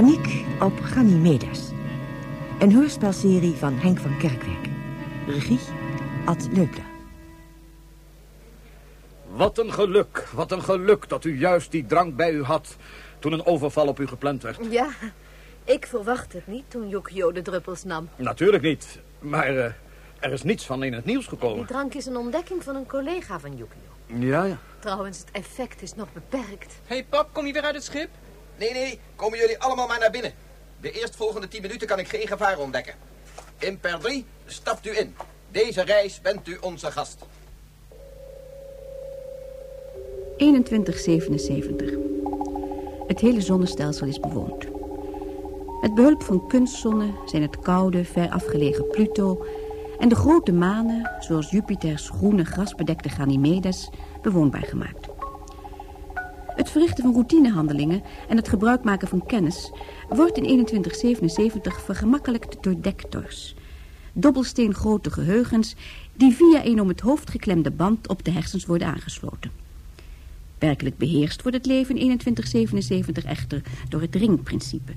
Paniek op Ganymedes. Een hoorspelserie van Henk van Kerkwijk. Regie Ad Leupler. Wat een geluk, wat een geluk dat u juist die drank bij u had... toen een overval op u gepland werd. Ja, ik verwacht het niet toen Yukio de druppels nam. Natuurlijk niet, maar eh, er is niets van in het nieuws Die gekomen. drank is een ontdekking van een collega van Yukio. Ja, ja. Trouwens, het effect is nog beperkt. Hé hey pap, kom je weer uit het schip? Nee, nee, komen jullie allemaal maar naar binnen. De eerstvolgende 10 minuten kan ik geen gevaar ontdekken. Imper 3, stapt u in. Deze reis bent u onze gast. 2177. Het hele zonnestelsel is bewoond. Met behulp van kunstzonnen zijn het koude, ver afgelegen Pluto... en de grote manen, zoals Jupiters groene grasbedekte Ganymedes, bewoonbaar gemaakt. Het verrichten van routinehandelingen en het gebruik maken van kennis... wordt in 2177 vergemakkelijkt door dectors. Dobbelsteengrote geheugens die via een om het hoofd geklemde band op de hersens worden aangesloten. Werkelijk beheerst wordt het leven in 2177 echter door het ringprincipe.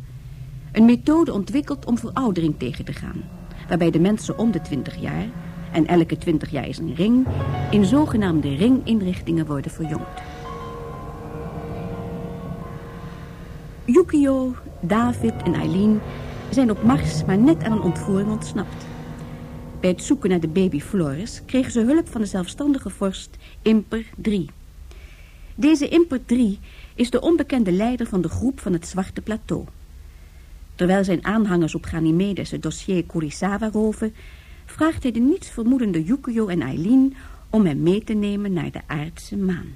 Een methode ontwikkeld om veroudering tegen te gaan. Waarbij de mensen om de 20 jaar, en elke 20 jaar is een ring, in zogenaamde ringinrichtingen worden verjongd. Yukio, David en Eileen zijn op Mars maar net aan een ontvoering ontsnapt. Bij het zoeken naar de baby Floris kregen ze hulp van de zelfstandige vorst Imper III. Deze Imper III is de onbekende leider van de groep van het Zwarte Plateau. Terwijl zijn aanhangers op Ganymedes het dossier Kurisawa roven... vraagt hij de nietsvermoedende Yukio en Eileen om hem mee te nemen naar de aardse maan.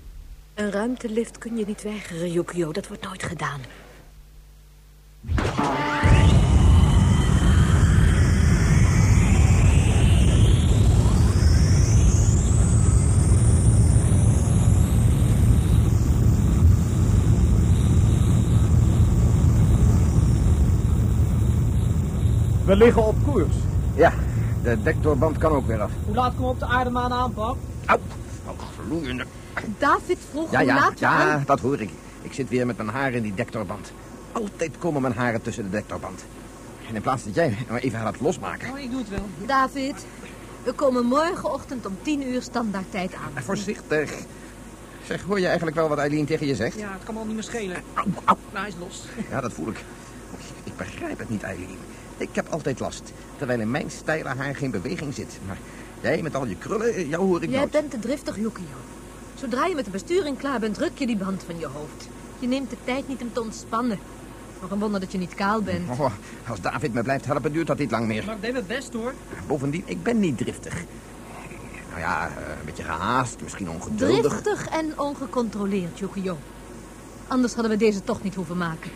Een ruimtelift kun je niet weigeren, Yukio. Dat wordt nooit gedaan. We liggen op koers. Ja, de dectorband kan ook weer af. Hoe laat komen we op de aardemaan aan, pap? Au, oh, gloeiende. David vroeg Ja, hoe ja, laat ja, aan- dat hoor ik. Ik zit weer met mijn haren in die dectorband. Altijd komen mijn haren tussen de dectorband. En in plaats dat jij nou even gaat losmaken. Oh, ik doe het wel. David, we komen morgenochtend om 10 uur standaardtijd aan. Voorzichtig. Zeg, hoor je eigenlijk wel wat Eileen tegen je zegt? Ja, het kan me al niet meer schelen. Au, au. Nou, hij is los. Ja, dat voel ik. Ik begrijp het niet, Eileen. Ik heb altijd last, terwijl in mijn stijle haar geen beweging zit. Maar jij met al je krullen, jou hoor ik Jij nooit. bent te driftig, Yukio. Zodra je met de besturing klaar bent, druk je die band van je hoofd. Je neemt de tijd niet om te ontspannen. Nog een wonder dat je niet kaal bent. Oh, als David me blijft helpen, duurt dat niet lang meer. Maar ik deed mijn best, hoor. Bovendien, ik ben niet driftig. Nou ja, eh, een beetje gehaast, misschien ongeduldig. Driftig en ongecontroleerd, Yukio. Anders hadden we deze toch niet hoeven maken.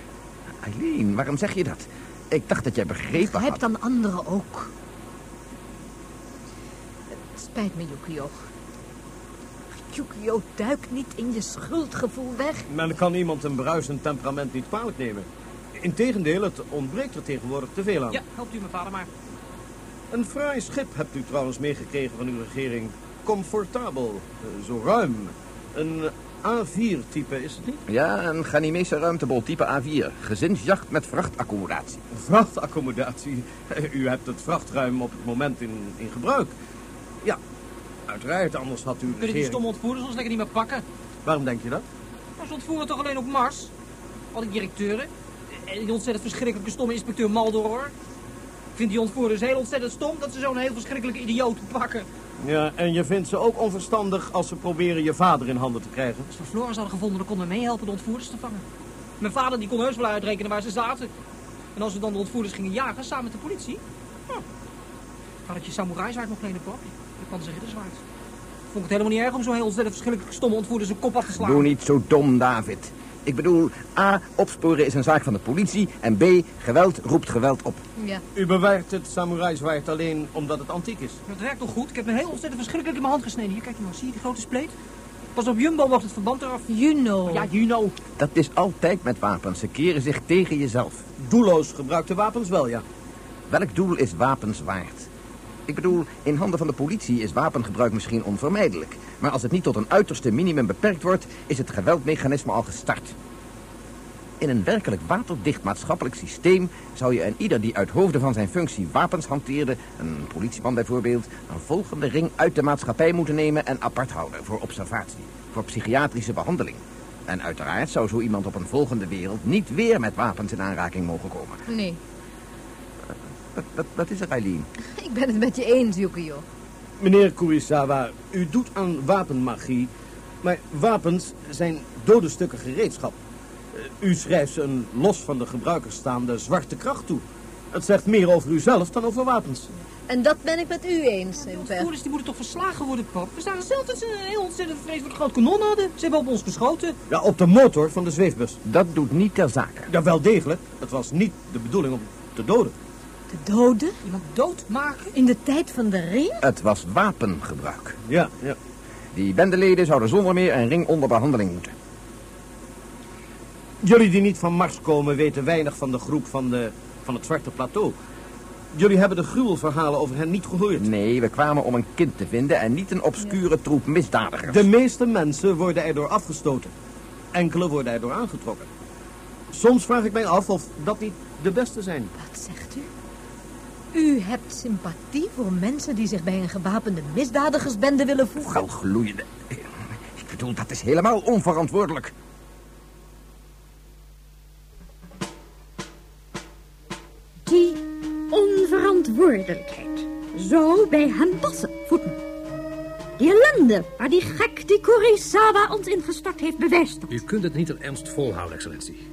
Eileen, waarom zeg je dat? Ik dacht dat jij begrepen Heb had. dan anderen ook. Het spijt me, Yukio. Yukio, duik niet in je schuldgevoel weg. Men kan iemand een bruisend temperament niet kwalijk nemen. Integendeel, het ontbreekt er tegenwoordig te veel aan. Ja, helpt u mijn vader maar. Een fraai schip hebt u trouwens meegekregen van uw regering. Comfortabel, eh, zo ruim. Een A4-type is het niet? Ja, een Ganymese ruimtebol type A4. Gezinsjacht met vrachtaccommodatie. Vrachtaccommodatie. U hebt het vrachtruim op het moment in, in gebruik. Ja, uiteraard, anders had uw Kunnen die regering... stomme ontvoerders ons lekker niet meer pakken? Waarom denk je dat? Ze ontvoeren toch alleen op Mars? Al die directeuren? En die ontzettend verschrikkelijke stomme inspecteur Maldor. Ik vind die ontvoerders heel ontzettend stom dat ze zo'n heel verschrikkelijke idioot pakken. Ja, en je vindt ze ook onverstandig als ze proberen je vader in handen te krijgen. Als we Floris hadden gevonden, dan konden we meehelpen de ontvoerders te vangen. Mijn vader die kon heus wel uitrekenen waar ze zaten. En als we dan de ontvoerders gingen jagen, samen met de politie... Hm. Had het je samurai-zwaard nog lenen, pap? Ik kan zeggen, ridderzwaard. Vond ik het helemaal niet erg om zo'n heel ontzettend verschrikkelijke stomme ontvoerder zijn kop af te slaan. Doe niet zo dom, David. Ik bedoel, A, opsporen is een zaak van de politie. En B, geweld roept geweld op. Ja. U bewaart het samurai-zwaard alleen omdat het antiek is. Dat werkt toch goed? Ik heb me heel ontzettend verschrikkelijk in mijn hand gesneden. Hier, kijk je maar. Zie je die grote spleet? Pas op Jumbo mocht het verband eraf. You know. Ja, you know. Dat is altijd met wapens. Ze keren zich tegen jezelf. Doelloos gebruikte wapens wel, ja. Welk doel is wapens waard? Ik bedoel, in handen van de politie is wapengebruik misschien onvermijdelijk. Maar als het niet tot een uiterste minimum beperkt wordt, is het geweldmechanisme al gestart. In een werkelijk waterdicht maatschappelijk systeem zou je een ieder die uit hoofden van zijn functie wapens hanteerde, een politieman bijvoorbeeld, een volgende ring uit de maatschappij moeten nemen en apart houden voor observatie, voor psychiatrische behandeling. En uiteraard zou zo iemand op een volgende wereld niet weer met wapens in aanraking mogen komen. Nee, Wat, wat, wat is er, Eileen? ik ben het met je eens, Yukio. Meneer Kurisawa, u doet aan wapenmagie, maar wapens zijn dode stukken gereedschap. Eh, U schrijft ze een los van de gebruikers staande zwarte kracht toe. Het zegt meer over uzelf dan over wapens. En dat ben ik met u eens, De Imper. ontvoerders die moeten toch verslagen worden, pap? We zagen zelf dat ze een heel ontzettend vrees voor het groot kanon hadden. Ze hebben op ons geschoten. Ja, op de motor van de zweefbus. Dat doet niet ter zake. Ja, wel degelijk. Het was niet de bedoeling om te doden. De doden? Iemand doodmaken? In de tijd van de ring? Het was wapengebruik. Ja, ja. Die bendeleden zouden zonder meer een ring onder behandeling moeten. Jullie die niet van Mars komen weten weinig van de groep van, de, van het Zwarte Plateau. Jullie hebben de gruwelverhalen over hen niet gehoord. Nee, we kwamen om een kind te vinden en niet een obscure troep misdadigers. De meeste mensen worden erdoor afgestoten. Enkele worden erdoor aangetrokken. Soms vraag ik mij af of dat niet de beste zijn. Wat zegt u? Hebt sympathie voor mensen die zich bij een gewapende misdadigersbende willen voegen? Wel gloeiende. Ik bedoel, dat is helemaal onverantwoordelijk. Die onverantwoordelijkheid zou bij hem passen, Voeten. Die ellende waar die gek die Kurisawa ons ingestort heeft bewijst dat. U kunt het niet in ernst volhouden, excellentie.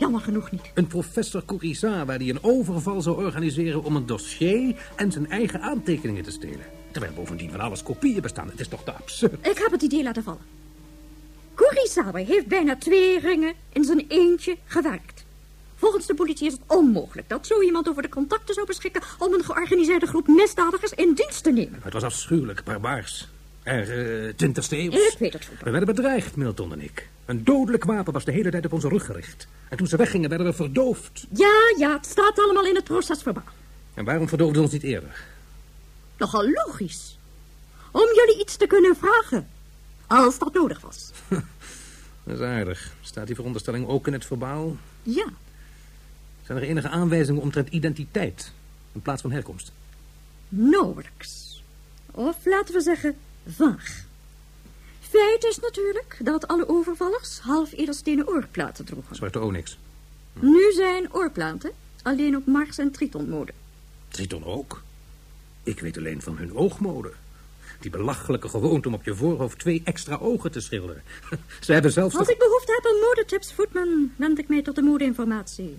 Jammer genoeg niet. Een professor Kurisawa die een overval zou organiseren om een dossier en zijn eigen aantekeningen te stelen. Terwijl bovendien van alles kopieën bestaan. Het is toch te absurd. Ik heb het idee laten vallen. Kurisawa heeft bijna twee ringen in zijn eentje gewerkt. Volgens de politie is het onmogelijk dat zo iemand over de contacten zou beschikken om een georganiseerde groep misdadigers in dienst te nemen. Het was afschuwelijk, barbaars. Er, uh, twintigste eeuws. Ik weet het, Voeten. We werden bedreigd, Milton en ik. Een dodelijk wapen was de hele tijd op onze rug gericht. En toen ze weggingen, werden we verdoofd. Ja, ja, het staat allemaal in het procesverbaal. En waarom verdoofden ze ons niet eerder? Nogal logisch. Om jullie iets te kunnen vragen. Als dat nodig was. Dat is aardig. Staat die veronderstelling ook in het verbaal? Ja. Zijn er enige aanwijzingen omtrent identiteit in plaats van herkomst? Nauwelijks. Of laten we zeggen, vaag. Feit is natuurlijk dat alle overvallers half edelstenen oorplaten droegen. Zwarte onyx. Nu zijn oorplaten alleen op Mars en Triton mode. Triton ook. Ik weet alleen van hun oogmode. Die belachelijke gewoonte om op je voorhoofd twee extra ogen te schilderen. Ze hebben zelfs... Als ik behoefte heb aan modetips, Voetman, wend ik mij tot de modeinformatie.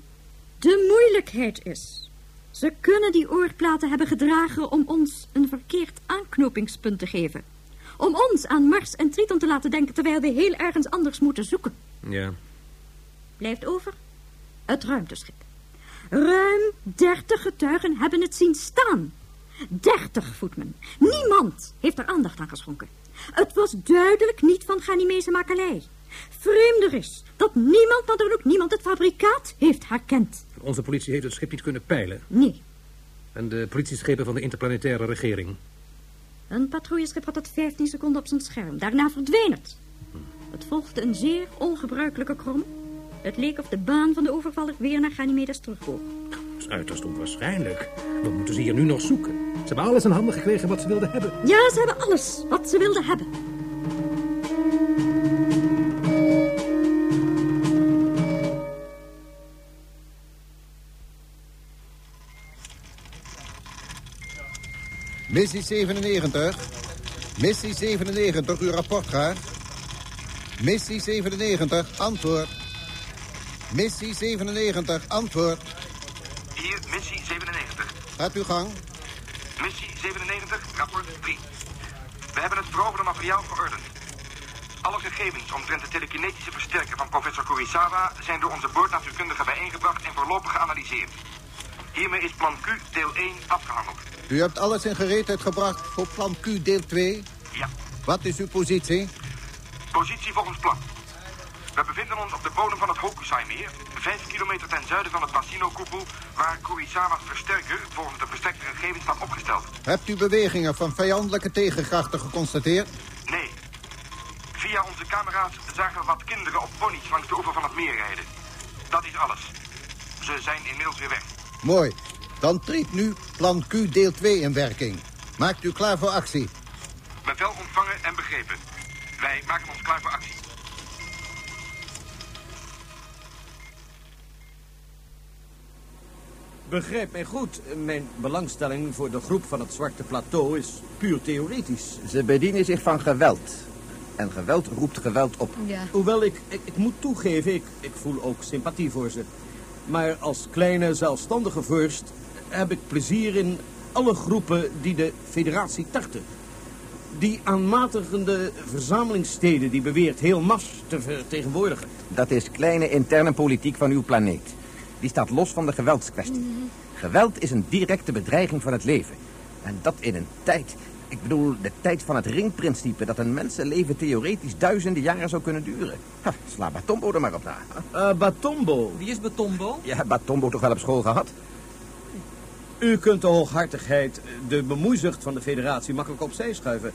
De moeilijkheid is... Ze kunnen die oorplaten hebben gedragen om ons een verkeerd aanknopingspunt te geven. Om ons aan Mars en Triton te laten denken terwijl we heel ergens anders moeten zoeken. Ja, Blijft over het ruimteschip. Ruim dertig getuigen hebben het zien staan. Dertig, Voetman. Niemand heeft er aandacht aan geschonken. Het was duidelijk niet van Ghanimese makelij. Vreemder is dat niemand, maar dan ook niemand, het fabrikaat heeft herkend. onze politie heeft het schip niet kunnen peilen. Nee, En de politieschepen van de interplanetaire regering. Een patrouilleschip had het 15 seconden op zijn scherm. Daarna verdween het. Het volgde een zeer ongebruikelijke krom. Het leek of de baan van de overvaller weer naar Ganymedes terugboog. Dat is uiterst onwaarschijnlijk. We moeten ze hier nu nog zoeken. Ze hebben alles in handen gekregen wat ze wilden hebben. Ja, ze hebben alles wat ze wilden hebben. Missie 97. Missie 97, uw rapport graag. Missie 97, antwoord. Missie 97, antwoord. Hier, missie 97. Gaat uw gang. Missie 97, rapport 3. We hebben het veroverde materiaal geordend. Alle gegevens omtrent de telekinetische versterker van professor Kurisawa zijn door onze boordnatuurkundigen bijeengebracht en voorlopig geanalyseerd. Hiermee is plan Q deel 1 afgehandeld. U hebt alles in gereedheid gebracht voor plan Q deel 2. Ja, Wat is uw positie? positie volgens plan. We bevinden ons op de bodem van het Hokusai-meer, vijf kilometer ten zuiden van het Basino-koepel, waar Kurisawa's versterker volgens de versterkte gegevens staat opgesteld. Hebt u bewegingen van vijandelijke tegenkrachten geconstateerd? Nee. Via onze camera's zagen we wat kinderen op ponies langs de oever van het meer rijden. Dat is alles. Ze zijn inmiddels weer weg. Mooi. Dan treedt nu plan Q deel 2 in werking. Maakt u klaar voor actie. Bevel ontvangen en begrepen. Wij maken ons klaar voor actie. Begrijp mij goed, mijn belangstelling voor de groep van het Zwarte Plateau is puur theoretisch. Ze bedienen zich van geweld. En geweld roept geweld op. Ja. Hoewel ik, ik, ik moet toegeven, ik, ik voel ook sympathie voor ze. Maar als kleine zelfstandige vorst heb ik plezier in alle groepen die de federatie tarten. Die aanmatigende verzamelingssteden die beweert heel Mars te vertegenwoordigen. Dat is kleine interne politiek van uw planeet. Die staat los van de geweldskwestie. Geweld is een directe bedreiging van het leven. En dat in een tijd... Ik bedoel, de tijd van het ringprincipe... dat een mensenleven theoretisch duizenden jaren zou kunnen duren. Ha, sla Batombo er maar op na. Eh, Batombo, Wie is Betombo? Ja, Batombo toch wel op school gehad? U kunt de hooghartigheid, de bemoeizucht van de federatie makkelijk opzij schuiven.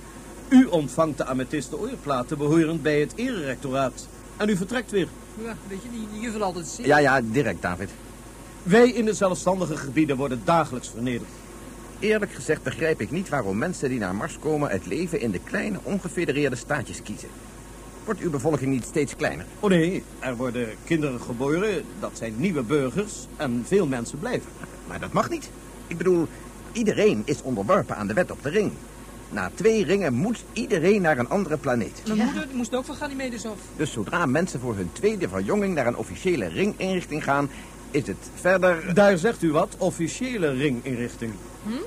U ontvangt de amethyste oorplaten behorend bij het ererectoraat. En u vertrekt weer. Ja, weet je, die, die altijd zin. Ja, ja, direct, David. Wij in de zelfstandige gebieden worden dagelijks vernederd. Eerlijk gezegd begrijp ik niet waarom mensen die naar Mars komen... het leven in de kleine, ongefedereerde staatjes kiezen. Wordt uw bevolking niet steeds kleiner? Oh nee, er worden kinderen geboren, dat zijn nieuwe burgers en veel mensen blijven. Maar dat mag niet. Ik bedoel, iedereen is onderworpen aan de wet op de ring. Na twee ringen moet iedereen naar een andere planeet. Mijn moeder moest ook van Ganymedes af. Dus zodra mensen voor hun tweede verjonging naar een officiële ringinrichting gaan... is het verder... Daar zegt u wat, officiële ringinrichting.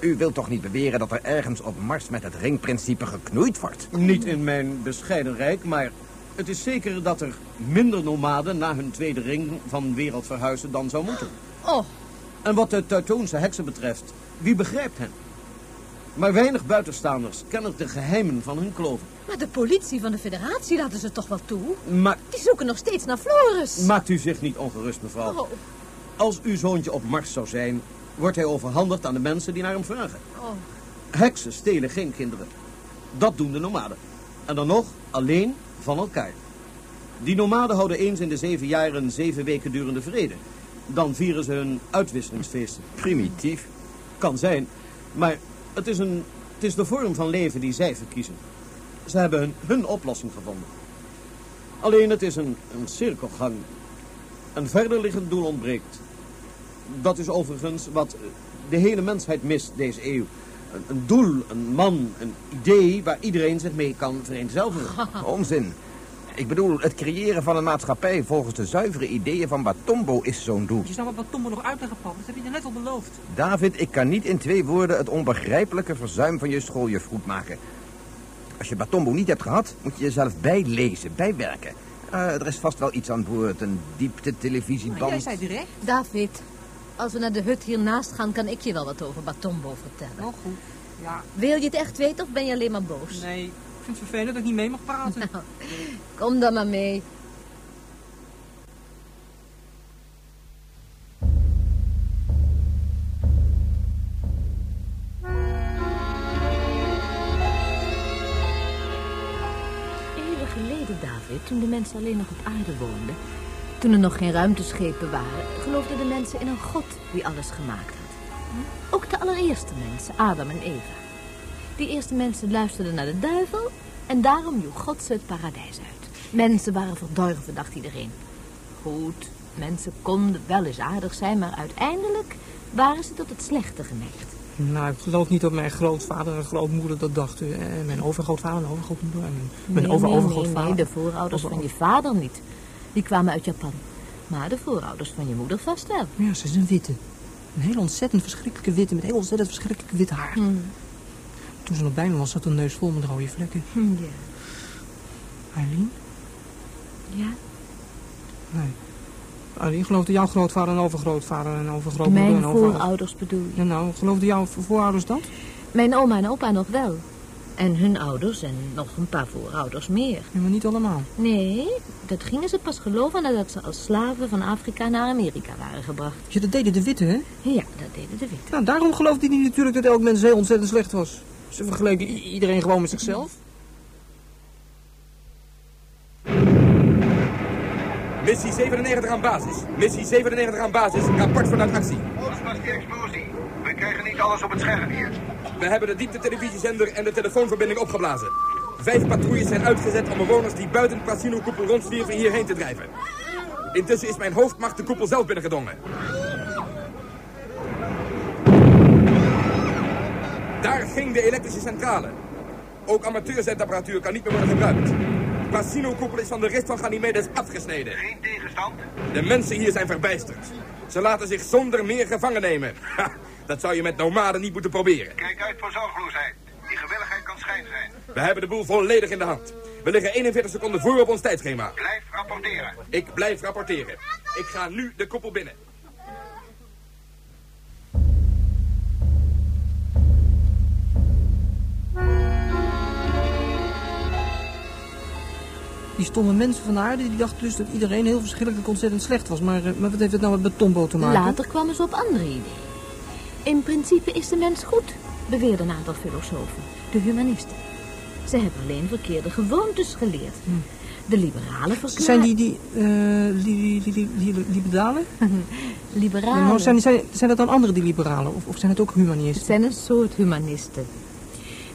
U wilt toch niet beweren dat er ergens op Mars met het ringprincipe geknoeid wordt? Niet in mijn bescheiden rijk, maar het is zeker dat er minder nomaden na hun tweede ring van wereld verhuizen dan zou moeten. Oh, En wat de Teutoonse heksen betreft, wie begrijpt hen? Maar weinig buitenstaanders kennen de geheimen van hun kloven. maar de politie van de federatie laten ze toch wel toe? Maar Die zoeken nog steeds naar Floris. maakt u zich niet ongerust, mevrouw. Oh, Als uw zoontje op Mars zou zijn, wordt hij overhandigd aan de mensen die naar hem vragen. oh. Heksen stelen geen kinderen. Dat doen de nomaden. En dan nog alleen van elkaar. Die nomaden houden eens in de zeven jaar een zeven weken durende vrede. Dan vieren ze hun uitwisselingsfeesten. Primitief. Kan zijn, maar het is, een, het is de vorm van leven die zij verkiezen. Ze hebben hun, hun oplossing gevonden. Alleen het is een, een cirkelgang. Een verder liggend doel ontbreekt. Dat is overigens wat de hele mensheid mist deze eeuw. Een, een doel, een man, een idee waar iedereen zich mee kan vereenzelvigen. Onzin. Ik bedoel, het creëren van een maatschappij volgens de zuivere ideeën van Batombo is zo'n doel. Je zou wat Batombo nog uitleggen, pap. Dat heb je net al beloofd. David, ik kan niet in twee woorden het onbegrijpelijke verzuim van je schooljuf goed maken. Als je Batombo niet hebt gehad, moet je jezelf bijlezen, bijwerken. Eh, er is vast wel iets aan boord, een diepte Maar televisieband. jij zei direct. David, als we naar de hut hiernaast gaan, kan ik je wel wat over Batombo vertellen. Oh, goed. Ja, Wil je het echt weten of ben je alleen maar boos? nee. Ik vind het vervelend dat ik niet mee mag praten. Kom dan maar mee. Eeuwen geleden, David, toen de mensen alleen nog op aarde woonden... toen er nog geen ruimteschepen waren... geloofden de mensen in een god die alles gemaakt had. Ook de allereerste mensen, Adam en Eva. Die eerste mensen luisterden naar de duivel... en daarom joeg God ze het paradijs uit. Mensen waren verdorven, dacht iedereen. Goed, mensen konden wel eens aardig zijn... maar uiteindelijk waren ze tot het slechte geneigd. Nou, ik geloof niet dat mijn grootvader en grootmoeder dat dachten. En mijn overgrootvader en overgrootmoeder. En mijn Nee, over nee, nee, de voorouders van je vader niet. Die kwamen uit Japan. Maar de voorouders van je moeder vast wel. Ja, ze is een witte. Een heel ontzettend verschrikkelijke witte met heel ontzettend verschrikkelijk wit haar. Hmm. Toen ze nog bij me was, zat een neus vol met rode vlekken. Hm, Ja. Eileen? ja. Nee. Eileen, geloofde jouw grootvader en overgrootvader en overgrootmoeder Mijn en over... voorouders bedoel je? Ja, nou, geloofden jouw voorouders dat? Mijn oma en opa nog wel. En hun ouders en nog een paar voorouders meer. Ja, maar niet allemaal. Nee, dat gingen ze pas geloven nadat ze als slaven van Afrika naar Amerika waren gebracht. Ja, dat deden de witte, hè? Ja, dat deden de witte. Nou, daarom geloofde hij natuurlijk dat elk mens heel ontzettend slecht was. Ze vergeleken iedereen gewoon met zichzelf. Missie 97 aan basis. Missie 97 aan basis. Rapport vanuit actie. Explosie? We krijgen niet alles op het scherm hier. We hebben de diepte-televisiezender en de telefoonverbinding opgeblazen. Vijf patrouilles zijn uitgezet om bewoners die buiten de casino-koepel rondstierven hierheen te drijven. Intussen is mijn hoofdmacht de koepel zelf binnengedrongen. Daar ging de elektrische centrale. Ook amateurzendapparatuur kan niet meer worden gebruikt. Casino-koepel is van de rest van Ganymedes afgesneden. Geen tegenstand? De mensen hier zijn verbijsterd. Ze laten zich zonder meer gevangen nemen. Ha, dat zou je met nomaden niet moeten proberen. Kijk uit voor zorgeloosheid. Die gewilligheid kan schijn zijn. We hebben de boel volledig in de hand. We liggen 41 seconden voor op ons tijdschema. Blijf rapporteren. Ik blijf rapporteren. Ik ga nu de koepel binnen. Die stomme mensen van de aarde die dachten dus dat iedereen heel verschrikkelijk ontzettend slecht was. Maar, eh, maar wat heeft het nou met betonboot te maken? Later kwamen ze op andere ideeën. In principe is de mens goed, beweerden een aantal filosofen, de humanisten. Ze hebben alleen verkeerde gewoontes geleerd. De liberalen verklaren... Hm. Zijn die, die, eh, li, li, li, li- li- liberalen? liberalen? Nou, zijn, zijn, zijn dat dan andere die liberalen? Of, of zijn het ook humanisten? Het zijn een soort humanisten.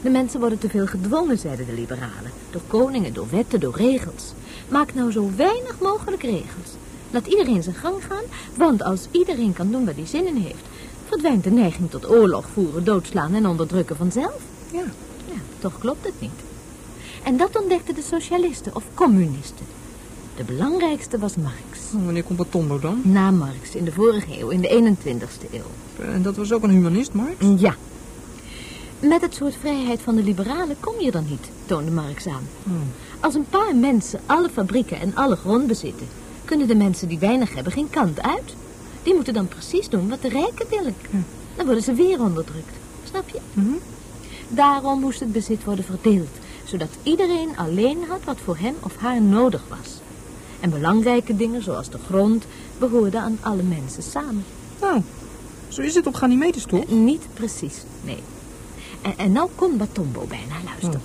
De mensen worden te veel gedwongen, zeiden de liberalen. Door koningen, door wetten, door regels. Maak nou zo weinig mogelijk regels. Laat iedereen zijn gang gaan, want als iedereen kan doen wat hij zin in heeft... verdwijnt de neiging tot oorlog voeren, doodslaan en onderdrukken vanzelf. Ja. Ja, toch klopt het niet. En dat ontdekten de socialisten of communisten. De belangrijkste was Marx. Oh, wanneer komt betonboot dan? Na Marx, in de vorige eeuw, in de 21ste eeuw. En dat was ook een humanist, Marx? Ja. Met het soort vrijheid van de liberalen kom je dan niet, toonde Marx aan. Als een paar mensen alle fabrieken en alle grond bezitten, kunnen de mensen die weinig hebben geen kant uit. Die moeten dan precies doen wat de rijken willen. Dan worden ze weer onderdrukt. Snap je? Daarom moest het bezit worden verdeeld, zodat iedereen alleen had wat voor hem of haar nodig was. En belangrijke dingen, zoals de grond, behoorden aan alle mensen samen. Nou, zo is het op Ganymedes toch? Niet precies, nee. En, nou komt Batombo bijna, luister.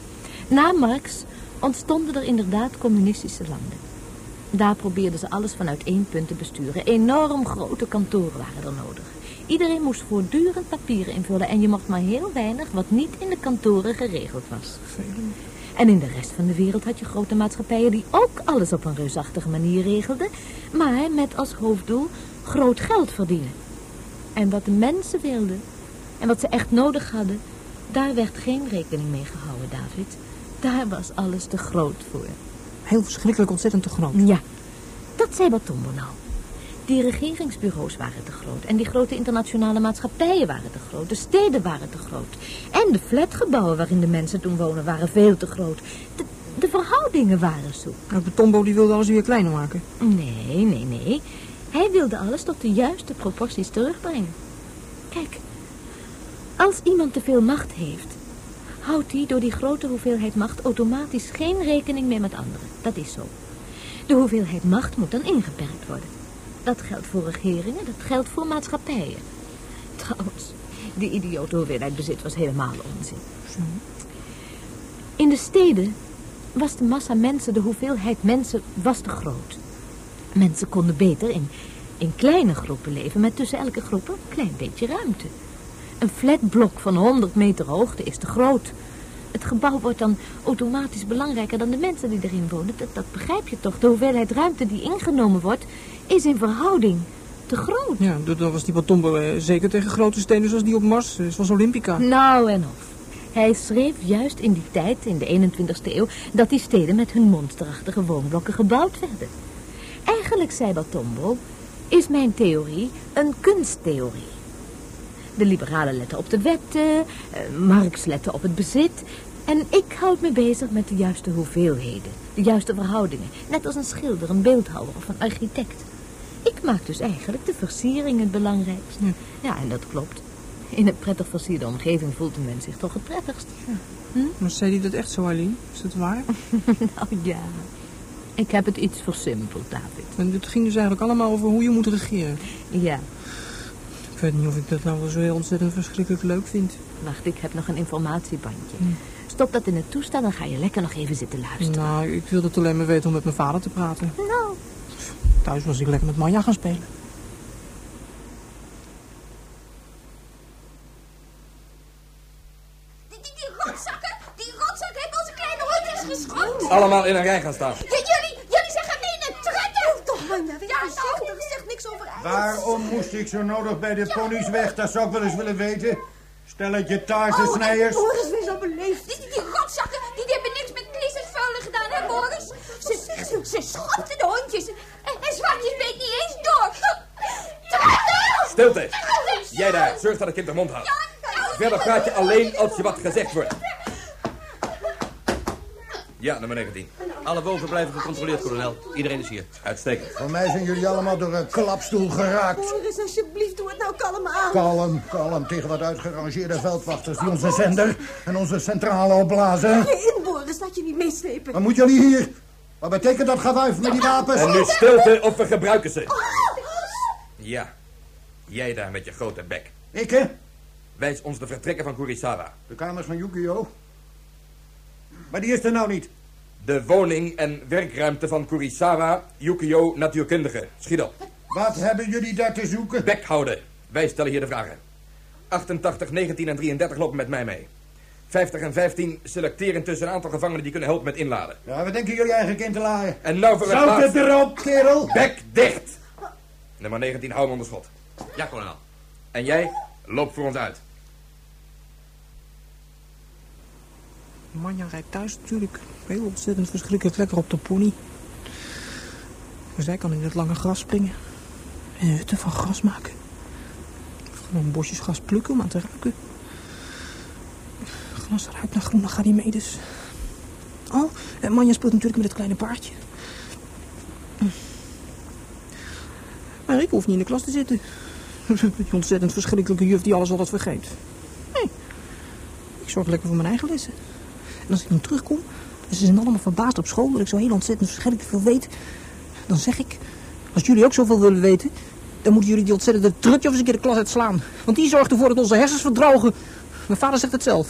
Na Marx ontstonden er inderdaad communistische landen. Daar probeerden ze alles vanuit één punt te besturen. Enorm grote kantoren waren er nodig. Iedereen moest voortdurend papieren invullen en je mocht maar heel weinig wat niet in de kantoren geregeld was. En in de rest van de wereld had je grote maatschappijen die ook alles op een reusachtige manier regelden, maar met als hoofddoel groot geld verdienen. En wat de mensen wilden en wat ze echt nodig hadden, daar werd geen rekening mee gehouden, David. Daar was alles te groot voor. Heel verschrikkelijk ontzettend te groot. Ja, dat zei Batombo nou. Die regeringsbureaus waren te groot. En die grote internationale maatschappijen waren te groot. De steden waren te groot. En de flatgebouwen waarin de mensen toen wonen waren veel te groot. De, de verhoudingen waren zo. Nou, Betonbo die wilde alles weer kleiner maken. Nee, nee, nee. Hij wilde alles tot de juiste proporties terugbrengen. Kijk, als iemand te veel macht heeft, houdt hij door die grote hoeveelheid macht automatisch geen rekening meer met anderen. Dat is zo. De hoeveelheid macht moet dan ingeperkt worden. Dat geldt voor regeringen, dat geldt voor maatschappijen. Trouwens, die idiote hoeveelheid bezit was helemaal onzin. In de steden was de massa mensen, de hoeveelheid mensen, was te groot. Mensen konden beter in, in kleine groepen leven, met tussen elke groep een klein beetje ruimte. Een flatblok van 100 meter hoogte is te groot. Het gebouw wordt dan automatisch belangrijker dan de mensen die erin wonen. Dat, dat begrijp je toch? De hoeveelheid ruimte die ingenomen wordt, is in verhouding te groot. Ja, dat was die Betonbo eh, zeker tegen grote stenen zoals die op Mars, eh, zoals Olympica. Nou en of. Hij schreef juist in die tijd, in de 21ste eeuw, dat die steden met hun monsterachtige woonblokken gebouwd werden. Eigenlijk, zei Batombo, is mijn theorie een kunsttheorie. De liberalen letten op de wetten, eh, Marx lette op het bezit. En ik houd me bezig met de juiste hoeveelheden, de juiste verhoudingen. Net als een schilder, een beeldhouwer of een architect. Ik maak dus eigenlijk de versiering het belangrijkst. Ja, en dat klopt. In een prettig versierde omgeving voelt een mens zich toch het prettigst. Maar zei hij dat echt zo, Aline? Is dat waar? nou ja, ik heb het iets versimpeld, David. En het ging dus eigenlijk allemaal over hoe je moet regeren. Ja, Ik weet niet of ik dat nou wel zo heel ontzettend verschrikkelijk leuk vind. wacht, ik heb nog een informatiebandje. Stop dat in het toestel, dan ga je lekker nog even zitten luisteren. Nou, ik wil het alleen maar weten om met mijn vader te praten. Nou, Thuis was ik lekker met Manja gaan spelen. Die, die, die rotzakken, die rotzakken hebben onze kleine hondjes geschoten. Allemaal in een rij gaan staan. Ja, jullie, jullie zijn gemene trekken. Toch, Manja, weet ja, nou, er zegt niks over ijs. Waarom moest ik zo nodig bij de ponies weg? Dat zou ik wel eens willen weten. Stelletje taarsensnijers. Oh, Boris, wees al beleefd. Die, die, die rotzakken, die, die hebben niks met Lies het vuile gedaan, hè, Boris? Ze, ze, ze schopten de hondjes. En, en Zwartjes weet niet eens door. Stilte. Jij daar, zorg dat het kind de mond houdt. Verder praat je alleen als je wat gezegd wordt. Ja, nummer 19. Alle boven blijven gecontroleerd, kolonel. Iedereen is hier. Uitstekend. Voor mij zijn jullie allemaal door een klapstoel geraakt. Boris, alsjeblieft, doe het nou kalm aan. Kalm, kalm, tegen wat uitgerangeerde veldwachters die onze zender en onze centrale opblazen. Je in, Boris, laat je niet meeslepen. Wat moet jullie hier? Wat betekent dat gewuif met die wapens? En nu stilte of we gebruiken ze. Ja, jij daar met je grote bek. Ik, hè? Wijs ons de vertrekken van Kurisawa. De kamers van Yukio. Maar die is er nou niet. De woning en werkruimte van Kurisawa, Yukio natuurkundige. Schiet op. Wat hebben jullie daar te zoeken? Bek houden. Wij stellen hier de vragen. 88, 19 en 33 lopen met mij mee. 50 en 15 selecteren tussen een aantal gevangenen die kunnen helpen met inladen. Ja, wat denken jullie eigen kind te laaien? En nou voor het Zout het erop, kerel! Bek dicht! Nummer 19, hou hem onder schot. Ja, kolonel. En jij, loop voor ons uit. Manja rijdt thuis natuurlijk heel ontzettend verschrikkelijk lekker op de pony. Dus zij kan in het lange gras springen. En hutten van gras maken. Gewoon bosjes gras plukken om aan te ruiken. Gras ruikt naar groene ganymedes. Oh, en Manja speelt natuurlijk met het kleine paardje. Maar ik hoef niet in de klas te zitten. Die ontzettend verschrikkelijke juf die alles altijd vergeet. Nee, ik zorg lekker voor mijn eigen lessen. En als ik dan terugkom, en ze zijn allemaal verbaasd op school dat ik zo heel ontzettend verschrikkelijk veel weet, dan zeg ik, als jullie ook zoveel willen weten, dan moeten jullie die ontzettende trutje of eens een keer de klas uitslaan. Want die zorgt ervoor dat onze hersens verdrogen. Mijn vader zegt het zelf.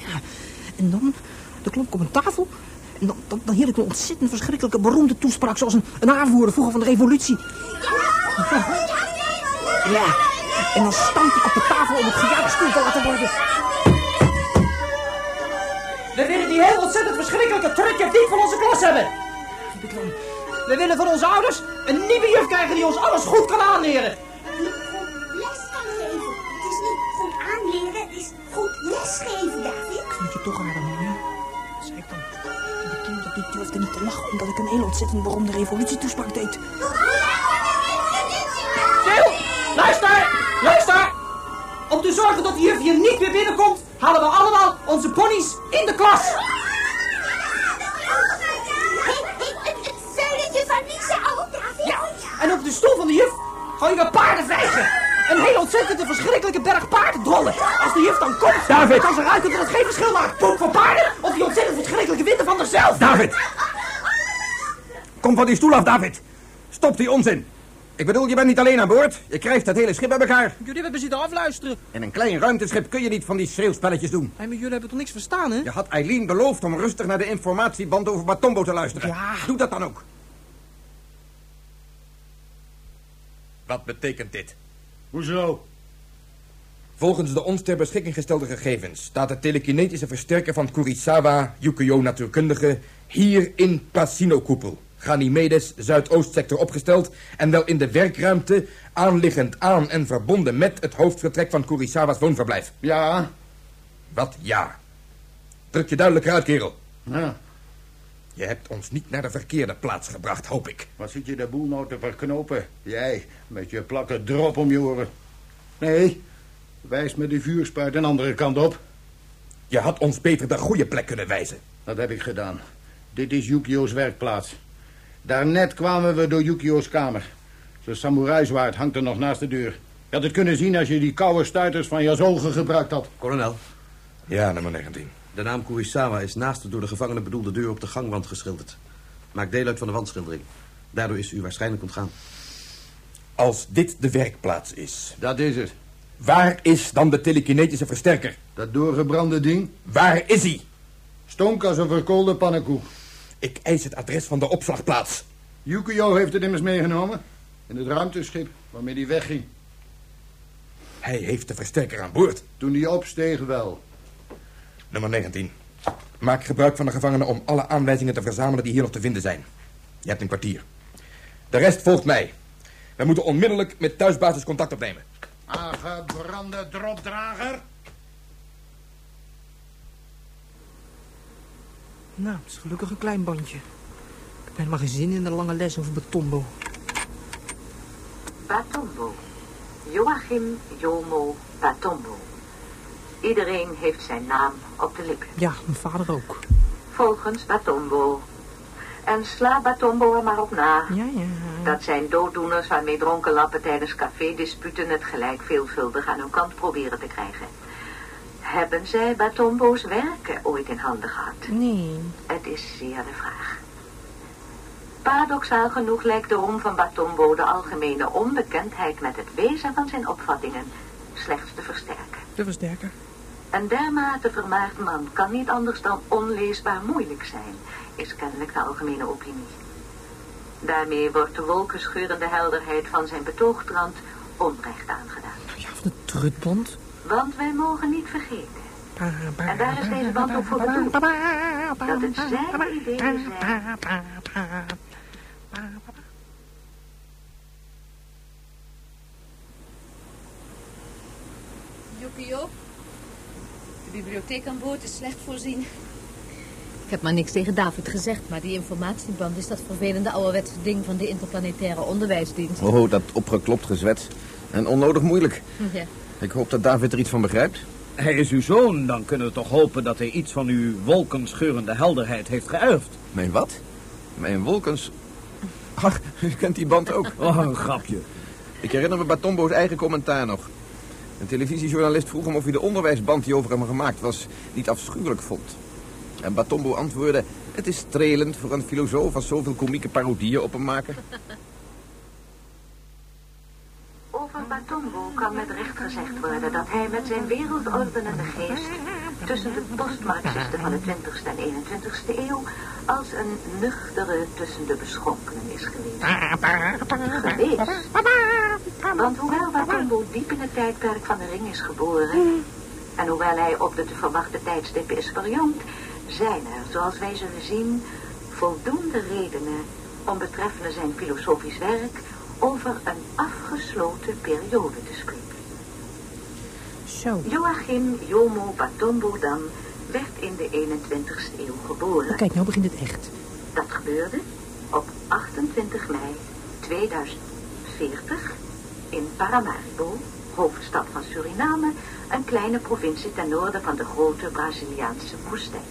Ja, en dan, dan klop ik op een tafel en dan, dan, dan hield ik een ontzettend verschrikkelijke beroemde toespraak zoals een, een aanvoerder vroeger van de revolutie. Ja, en dan stamp ik op de tafel om het gejuich te laten worden. We willen die heel ontzettend verschrikkelijke trutje niet van onze klas hebben. We willen van onze ouders een nieuwe juf krijgen die ons alles goed kan aanleren. Les kan geven. Het is niet goed aanleren, het is goed lesgeven, David. Vind je toch aardig, Maria. Zei ik dan. De kind dat niet durfde niet te lachen omdat ik een heel ontzettend beroemde revolutietoespraak deed. Stil! Luister! Luister! Om te zorgen dat de juf hier niet weer binnenkomt, halen we de klas. Het vuiletje van Lisa ook. Ja, en op de stoel van de juf gooi ik een paardenvijgen. Een heel ontzettende verschrikkelijke berg paardendrollen. Als de juf dan komt, David! kan ze ruiken dat het geen verschil maakt. Poep voor paarden of die ontzettend verschrikkelijke winden van zichzelf. David! Kom van die stoel af, David. Stop die onzin. Ik bedoel, je bent niet alleen aan boord. Je krijgt het hele schip bij elkaar. Jullie hebben zitten afluisteren. In een klein ruimteschip kun je niet van die schreeuwspelletjes doen. Hey, maar jullie hebben toch niks verstaan, hè? Je had Eileen beloofd om rustig naar de informatieband over Batombo te luisteren. Ja. Doe dat dan ook. Wat betekent dit? Hoezo? Volgens de ons ter beschikking gestelde gegevens staat de telekinetische versterker van Kurisawa, Yukio natuurkundige, hier in Pasino-koepel. Ganymedes, Zuidoostsector opgesteld en wel in de werkruimte, aanliggend aan en verbonden met het hoofdvertrek van Kurisawa's woonverblijf. Ja. Wat ja? Druk je duidelijker uit, kerel. Ja. Je hebt ons niet naar de verkeerde plaats gebracht, hoop ik. Wat zit je de boel nou te verknopen? Jij, met je plakken drop om je oren. Nee, wijs me de vuurspuit een andere kant op. Je had ons beter de goede plek kunnen wijzen. Dat heb ik gedaan. Dit is Yukio's werkplaats. Daarnet kwamen we door Yukio's kamer. Zijn samurai-zwaard hangt er nog naast de deur. Je had het kunnen zien als je die koude stuiters van je ogen gebruikt had. Kolonel, Ja, nummer 19. de naam Kurisawa is naast de door de gevangenen bedoelde deur op de gangwand geschilderd. Maakt deel uit van de wandschildering. Daardoor is u waarschijnlijk ontgaan. Als dit de werkplaats is, Dat is het. waar is dan de telekinetische versterker? Dat doorgebrande ding Waar is hij? stonk als een verkoolde pannenkoek. Ik eis het adres van de opslagplaats. Yukio heeft het immers meegenomen. In het ruimteschip waarmee hij wegging. Hij heeft de versterker aan boord. Toen hij opsteeg wel. Nummer 19. Maak gebruik van de gevangenen om alle aanwijzingen te verzamelen die hier nog te vinden zijn. Je hebt een kwartier. De rest volgt mij. We moeten onmiddellijk met thuisbasis contact opnemen. Aangebrande dropdrager. Nou, het is gelukkig een klein bandje. Ik heb helemaal geen zin in de lange les over Batombo. Batombo. Joachim Jomo Batombo. Iedereen heeft zijn naam op de lippen. Ja, mijn vader ook. Volgens Batombo. En sla Batombo er maar op na. Ja, ja. Dat zijn dooddoeners waarmee dronken lappen tijdens café-disputen het gelijk veelvuldig aan hun kant proberen te krijgen. Hebben zij Batombo's werken ooit in handen gehad? Nee. Het is zeer de vraag. Paradoxaal genoeg lijkt de roem van Batombo de algemene onbekendheid met het wezen van zijn opvattingen slechts te versterken. De versterker. Een dermate vermaard man kan niet anders dan onleesbaar moeilijk zijn, is kennelijk de algemene opinie. Daarmee wordt de wolkenscheurende helderheid van zijn betoogtrand onrecht aangedaan. Ja, van de trutband. Want wij mogen niet vergeten. En daar is deze band ook voor bedoeld. Dat het zijn ideeën zijn. Yukio, de bibliotheek aan boord is slecht voorzien. Ik heb maar niks tegen David gezegd, maar die informatieband is dat vervelende ouderwetse ding van de interplanetaire onderwijsdienst. Oh, dat opgeklopt gezwets. En onnodig moeilijk. Ja. Ik hoop dat David er iets van begrijpt. Hij is uw zoon, dan kunnen we toch hopen dat hij iets van uw wolkenscheurende helderheid heeft geërfd. Mijn wat? Mijn wolkens... Ach, u kent die band ook. Oh, een grapje. Ik herinner me Batombo's eigen commentaar nog. Een televisiejournalist vroeg hem of hij de onderwijsband die over hem gemaakt was niet afschuwelijk vond. En Batombo antwoordde, het is strelend voor een filosoof als zoveel komieke parodieën op hem maken. Batombo kan met recht gezegd worden dat hij met zijn wereldordenende geest tussen de postmarxisten van de 20ste en 21ste eeuw als een nuchtere tussen de beschonkenen is geweest. Geweest. Want hoewel Batombo diep in het tijdperk van de ring is geboren en hoewel hij op de te verwachte tijdstippen is verjongd, zijn er, zoals wij zullen zien, voldoende redenen om betreffende zijn filosofisch werk over een afgesloten periode te spreken. Zo. Joachim Jomo Batombo dan werd in de 21ste eeuw geboren. Kijk, nou begint het echt. Dat gebeurde op 28 mei 2040 in Paramaribo, hoofdstad van Suriname, een kleine provincie ten noorden van de grote Braziliaanse woestijn.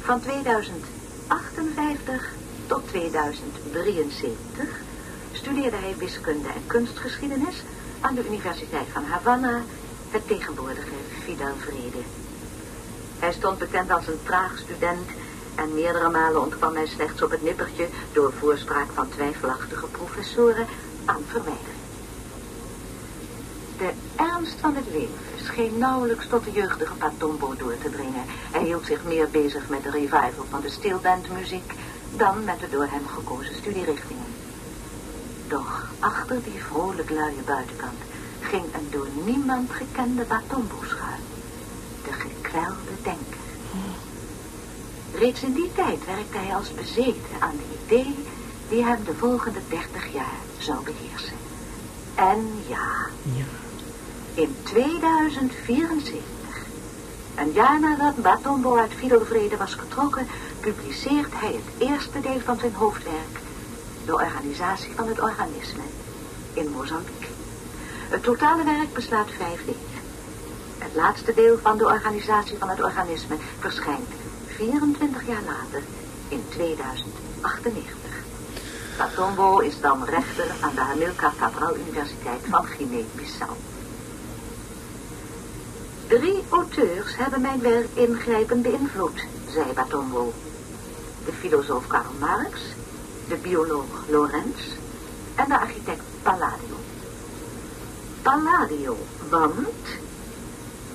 Van 2058 tot 2073 studeerde hij wiskunde en kunstgeschiedenis aan de Universiteit van Havana, het tegenwoordige Fidel Vrede. Hij stond bekend als een traag student en meerdere malen ontkwam hij slechts op het nippertje door voorspraak van twijfelachtige professoren aan verwijdering. De ernst van het leven scheen nauwelijks tot de jeugdige Patombo door te dringen. Hij hield zich meer bezig met de revival van de stilbandmuziek dan met de door hem gekozen studierichtingen. Doch achter die vrolijk luie buitenkant ging een door niemand gekende Batombo schuil. De gekwelde denker. Reeds in die tijd werkte hij als bezeten aan de idee die hem de volgende dertig jaar zou beheersen. En ja, Ja. in 2074, een jaar nadat Batombo uit Fidelvrede was getrokken, publiceert hij het eerste deel van zijn hoofdwerk, de organisatie van het organisme, in Mozambique. Het totale werk beslaat vijf delen. Het laatste deel van de organisatie van het organisme verschijnt 24 jaar later in 2098. Batombo is dan rechter aan de Hamilcar Cabral Universiteit van Guinea-Bissau. Drie auteurs hebben mijn werk ingrijpend beïnvloed, zei Batombo. De filosoof Karl Marx, de bioloog Lorenz en de architect Palladio. Palladio, want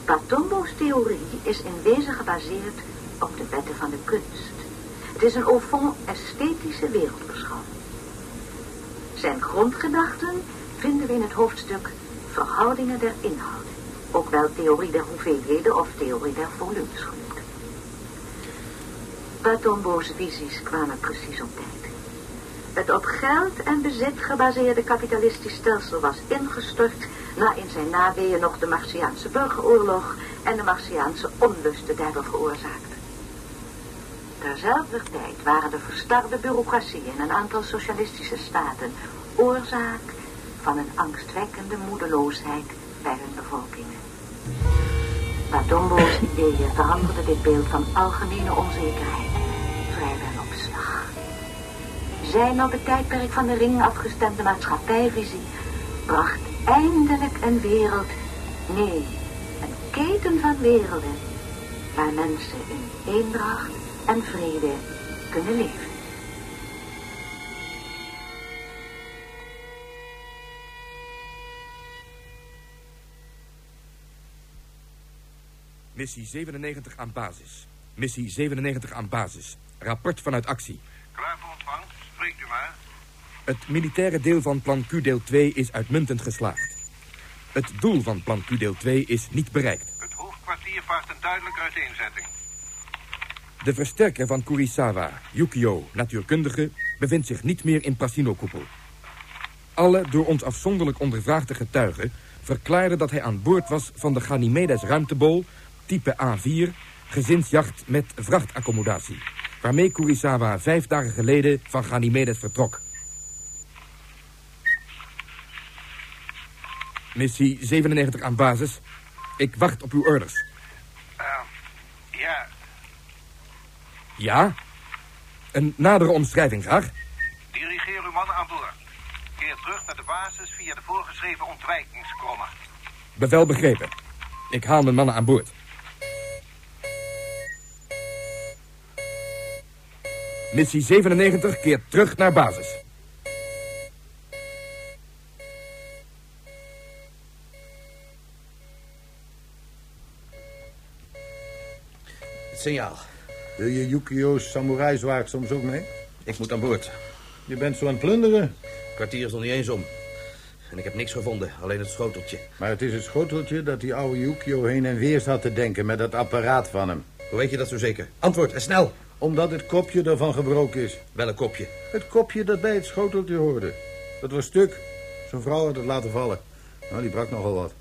Batombo's theorie is in wezen gebaseerd op de wetten van de kunst. Het is een au fond esthetische wereldbeschouwing. Zijn grondgedachten vinden we in het hoofdstuk Verhoudingen der inhouden. Ook wel theorie der hoeveelheden of theorie der volumes genoemd. Batombo's visies kwamen precies op tijd. Het op geld en bezit gebaseerde kapitalistisch stelsel was ingestort na in zijn naweeën nog de Martiaanse burgeroorlog en de Martiaanse onlusten daardoor veroorzaakt. Terzelfde tijd waren de verstarde bureaucratie in een aantal socialistische staten oorzaak van een angstwekkende moedeloosheid bij hun bevolkingen. Batombo's ideeën veranderden dit beeld van algemene onzekerheid Zijn op het tijdperk van de ring afgestemde maatschappijvisie bracht eindelijk een wereld, nee, een keten van werelden, waar mensen in eendracht en vrede kunnen leven. Missie 97 aan basis. Missie 97 aan basis. Rapport vanuit actie. Klaar voor ontvangst? Spreekt u maar. Het militaire deel van plan Q deel 2 is uitmuntend geslaagd. Het doel van plan Q deel 2 is niet bereikt. Het hoofdkwartier vraagt een duidelijke uiteenzetting. De versterker van Kurisawa, Yukio, natuurkundige, bevindt zich niet meer in Prasino-koepel. Alle door ons afzonderlijk ondervraagde getuigen verklaarden dat hij aan boord was van de Ganymedes ruimtebol, type A4, gezinsjacht met vrachtaccommodatie, waarmee Kurisawa vijf dagen geleden van Ganymedes vertrok. Missie 97 aan basis. Ik wacht op uw orders. Uh, ja, Ja? Een nadere omschrijving, graag. dirigeer uw mannen aan boord. Keer terug naar de basis via de voorgeschreven ontwijkingskrommen. Bevel begrepen. Ik haal mijn mannen aan boord. Missie 97 keert terug naar basis. Het signaal. Wil je Yukio's samurai zwaard soms ook mee? Ik moet aan boord. Je bent zo aan het plunderen. kwartier is nog niet eens om. En ik heb niks gevonden, alleen het schoteltje. Maar het is het schoteltje dat die oude Yukio heen en weer zat te denken met dat apparaat van hem. Hoe weet je dat zo zeker? Antwoord, en snel. Omdat het kopje ervan gebroken is. Welk kopje? Het kopje dat bij het schoteltje hoorde. Dat was stuk. Zijn vrouw had het laten vallen. Nou, die brak nogal wat.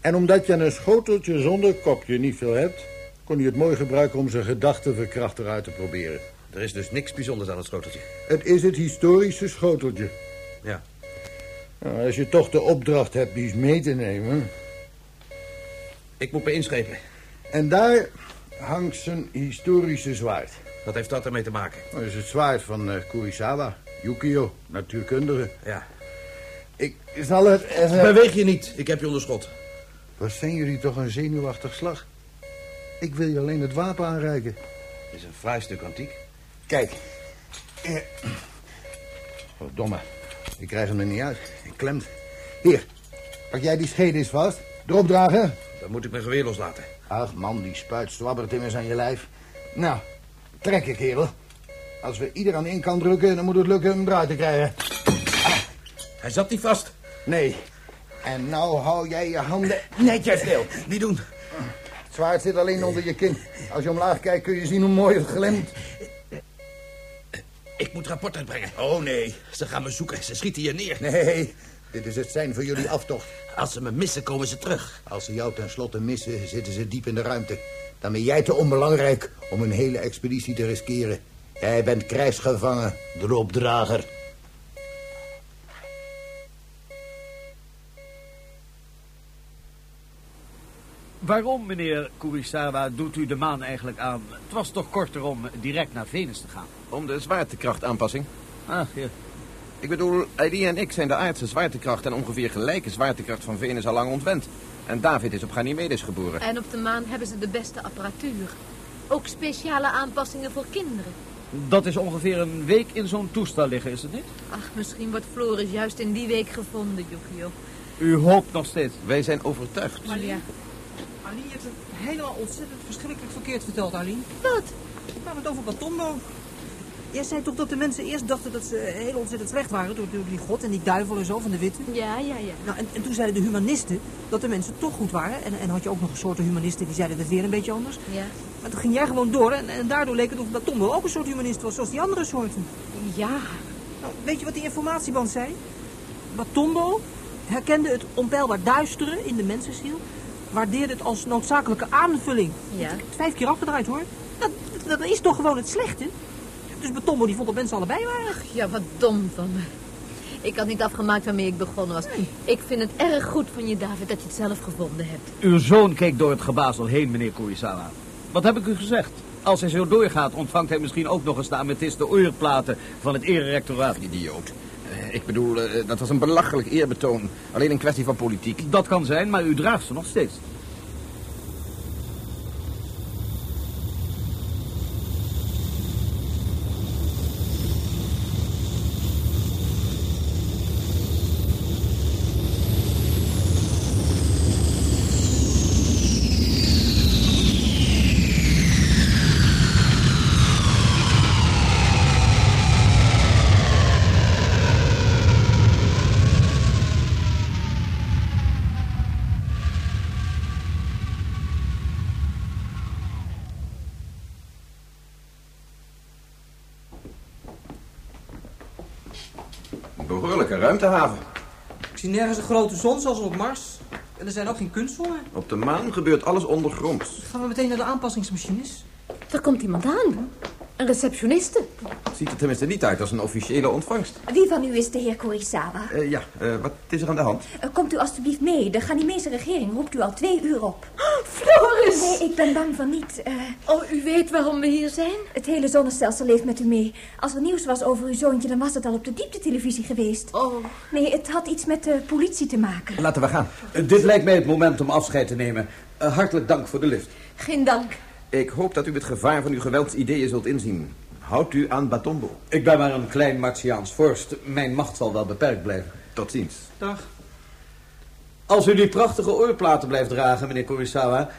En omdat je een schoteltje zonder kopje niet veel hebt... kon hij het mooi gebruiken om zijn gedachtenverkrachter uit te proberen. Er is dus niks bijzonders aan het schoteltje. Het is het historische schoteltje. Ja. Nou, als je toch de opdracht hebt die eens mee te nemen... Ik moet me inschepen. En daar hangt zijn historische zwaard. Wat heeft dat ermee te maken? Dat is het zwaard van eh, Kurisawa. Yukio, natuurkundige. Ja. Ik zal het. Beweeg je niet, ik heb je onder schot. Wat zijn jullie toch een zenuwachtig slag? Ik wil je alleen het wapen aanreiken. Het is een fraai stuk antiek. Kijk. Hier. Oh, domme. Ik krijg hem er niet uit. Ik klemt. Hier. Pak jij die schede eens vast. Erop dragen. Dan moet ik mijn geweer loslaten. Ach man, die spuit zwabbert immers aan je lijf. Nou, trek ik, kerel. Als we ieder aan één kant drukken, dan moet het lukken hem eruit te krijgen. Hij zat niet vast. Nee. En nou hou jij je handen netjes stil. Niet doen. Het zwaard zit alleen onder je kin. Als je omlaag kijkt kun je zien hoe mooi het glimt. Ik moet rapport uitbrengen. Oh nee. Ze gaan me zoeken, ze schieten je neer. Nee, dit is het zijn voor jullie aftocht. Als ze me missen, komen ze terug. Als ze jou tenslotte missen, zitten ze diep in de ruimte. Dan ben jij te onbelangrijk om een hele expeditie te riskeren. Jij bent krijgsgevangen, dropdrager. Waarom, meneer Kurisawa, doet u de maan eigenlijk aan? Het was toch korter om direct naar Venus te gaan? Om de zwaartekrachtaanpassing. Ah, ja. Ik bedoel, Eddie en ik zijn de aardse zwaartekracht en ongeveer gelijke zwaartekracht van Venus al lang ontwend. En David is op Ganymedes geboren. En op de maan hebben ze de beste apparatuur. Ook speciale aanpassingen voor kinderen. Dat is ongeveer een week in zo'n toestel liggen, is het niet? Ach, misschien wordt Floris juist in die week gevonden, Yukio. U hoopt nog steeds. Wij zijn overtuigd. Maar ja. Aline heeft het helemaal ontzettend verschrikkelijk verkeerd verteld, Aline. Wat? We hebben het over Batombo. Jij zei toch dat de mensen eerst dachten dat ze heel ontzettend slecht waren... door, door die god en die duivel en zo van de witte? Ja, ja, ja. Nou, en, en toen zeiden de humanisten dat de mensen toch goed waren. En, en had je ook nog een soort humanisten die zeiden het weer een beetje anders. Ja. Maar toen ging jij gewoon door en, en daardoor leek het of dat Tom wel ook een soort humanist was, zoals die andere soorten. Ja. Nou, weet je wat die informatieband zei? Batombo herkende het onpeilbaar duistere in de mensenziel... waardeerde het als noodzakelijke aanvulling. Ja. Vijf keer afgedraaid, hoor. Dat, dat, dat is toch gewoon het slechte? Dus Batombo die vond dat mensen allebei waren. Ja, wat dom van me. Ik had niet afgemaakt waarmee ik begonnen was. Ik vind het erg goed van je, David, dat je het zelf gevonden hebt. Uw zoon keek door het gebazel heen, meneer Kurisawa. Wat heb ik u gezegd? Als hij zo doorgaat, ontvangt hij misschien ook nog eens de amethyste oorplaten van het ererectoraat. Idioot. Eh, Ik bedoel, eh, dat was een belachelijk eerbetoon. Alleen een kwestie van politiek. Dat kan zijn, maar u draagt ze nog steeds. Een behoorlijke ruimtehaven. Ik zie nergens een grote zon zoals op Mars. En er zijn ook geen kunstzonnen. Op de maan gebeurt alles ondergronds. Gaan we meteen naar de aanpassingsmachines? Er komt iemand aan. Een receptioniste. Ziet er tenminste niet uit als een officiële ontvangst. Wie van u is de heer Kurisawa? Eh, ja, eh, wat is er aan de hand? Eh, Komt u alstublieft mee. De Ghanimese regering roept u al twee uur op. Floris! Nee, ik ben bang van niet. Eh, Oh, u weet waarom we hier zijn? het hele zonnestelsel leeft met u mee. Als er nieuws was over uw zoontje, dan was het al op de dieptetelevisie geweest. Oh. Nee, het had iets met de politie te maken. Laten we gaan. Dit lijkt mij het moment om afscheid te nemen. Hartelijk dank voor de lift. Geen dank. Ik hoop dat u het gevaar van uw geweldsideeën zult inzien. Houdt u aan Batombo. Ik ben maar een klein Martiaans vorst. Mijn macht zal wel beperkt blijven. Tot ziens. Dag. Als u die prachtige oorplaten blijft dragen, meneer Kurisawa...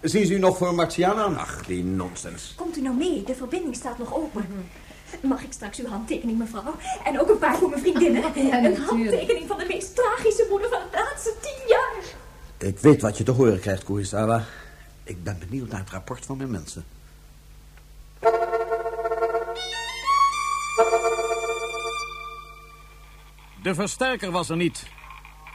zien ze u nog voor een Martiaan aan? Ach, die nonsens. Komt u nou mee? De verbinding staat nog open. Mag ik straks uw handtekening, mevrouw? En ook een paar voor mijn vriendinnen. Ja, een handtekening van de meest tragische moeder van de laatste tien jaar. Ik weet wat je te horen krijgt, Kurisawa. Ik ben benieuwd naar het rapport van mijn mensen. De versterker was er niet.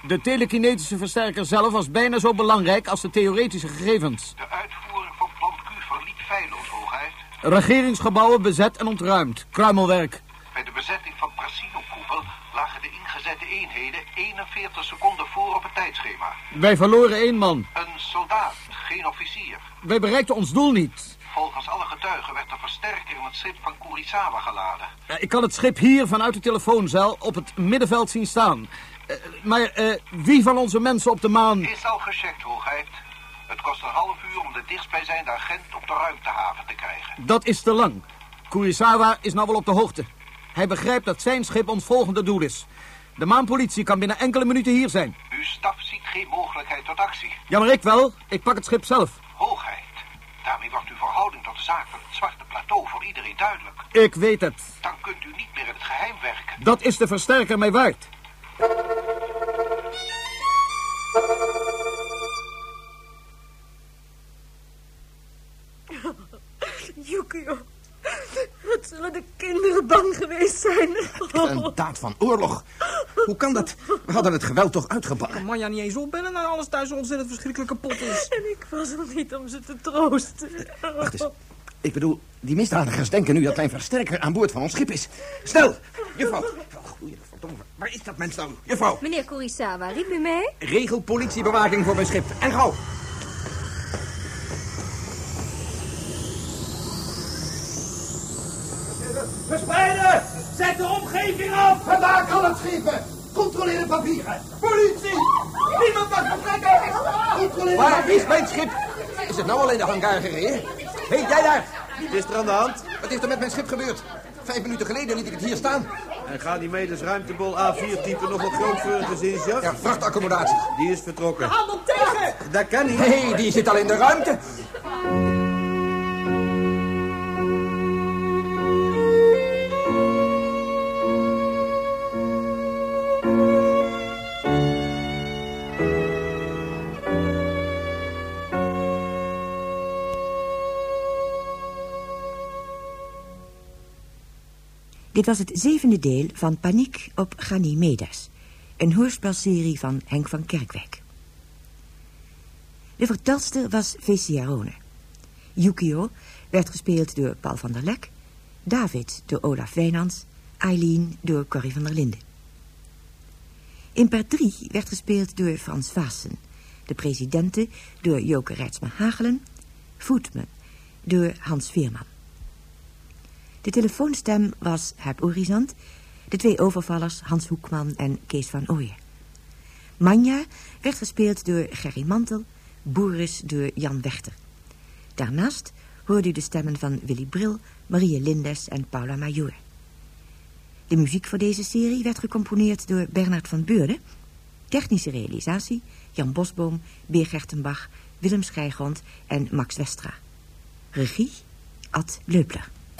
De telekinetische versterker zelf was bijna zo belangrijk als de theoretische gegevens. De uitvoering van plan Q verliep feilloos, hoogheid. Regeringsgebouwen bezet en ontruimd. Kruimelwerk. Bij de bezetting van Prasino-koepel lagen de ingezette eenheden 41 seconden voor op het tijdschema. Wij verloren één man. Een soldaat, geen officier. Wij bereikten ons doel niet. Volgens alle getuigen werd de versterker in het schip van Kurisawa geladen. Ik kan het schip hier vanuit de telefooncel op het middenveld zien staan. Eh, maar eh, wie van onze mensen op de maan... Is al gecheckt, hoogheid. Het kost een half uur om de dichtstbijzijnde agent op de ruimtehaven te krijgen. Dat is te lang. Kurisawa is nou wel op de hoogte. Hij begrijpt dat zijn schip ons volgende doel is. De maanpolitie kan binnen enkele minuten hier zijn. Uw staf ziet geen mogelijkheid tot actie. Ja, maar ik wel. Ik pak het schip zelf. Hoogheid. Daarmee wordt uw verhouding tot de zaak van het zwarte plateau voor iedereen duidelijk. Ik weet het. Dan kunt u niet meer in het geheim werken. Dat is de versterker mij waard. Yukio. Wat zullen de kinderen bang geweest zijn? Een daad van oorlog. Hoe kan dat? We hadden het geweld toch uitgebakken. Kan Manja niet eens opbellen naar alles thuis ontzettend verschrikkelijk kapot is. En ik was er niet om ze te troosten. Wacht eens. Ik bedoel, die misdadigers denken nu dat mijn versterker aan boord van ons schip is. Snel! Juffrouw! Goeie verdomme, waar is dat mens nou? Juffrouw! Meneer Kurisawa, riep u mij? Regel politiebewaking voor mijn schip. En gauw! Vermaak al het schepen! Controleer de papieren! Politie! Niemand mag vertrekken! Controleer de Waar papieren! is mijn schip? Is het nou al in de hangar gereden? Hé, hey, jij daar! Wat is er aan de hand? Wat is er met mijn schip gebeurd? Vijf minuten geleden liet ik het hier staan. En Ganymedes ruimtebol A4-type nog wat grootveurige zinsjacht? Ja, vrachtaccommodatie. Die is vertrokken. Handel tegen! Dat kan niet. Hé, hey, die zit al in de ruimte. Dit was het zevende deel van Paniek op Ganymedes. Een hoorspelserie van Henk van Kerkwijk. De vertelster was Vesiarone. Yukio werd gespeeld door Paul van der Lek. David door Olaf Wijnands. Eileen door Corrie van der Linden. Imper 3 werd gespeeld door Frans Vaassen. De presidente door Joke Rijtsma Hagelen. Voetman door Hans Veerman. De telefoonstem was Herb Orizant. De twee overvallers Hans Hoekman en Kees van Ooyen. Manja werd gespeeld door Gerry Mantel. Boeris door Jan Wechter. Daarnaast hoorde u de stemmen van Willy Bril, Marie Lindes en Paula Major. De muziek voor deze serie werd gecomponeerd door Bernard van Beurden. Technische realisatie Jan Bosboom, Beer Gertenbach, Willem Schijgrond en Max Westra. Regie Ad Leupler.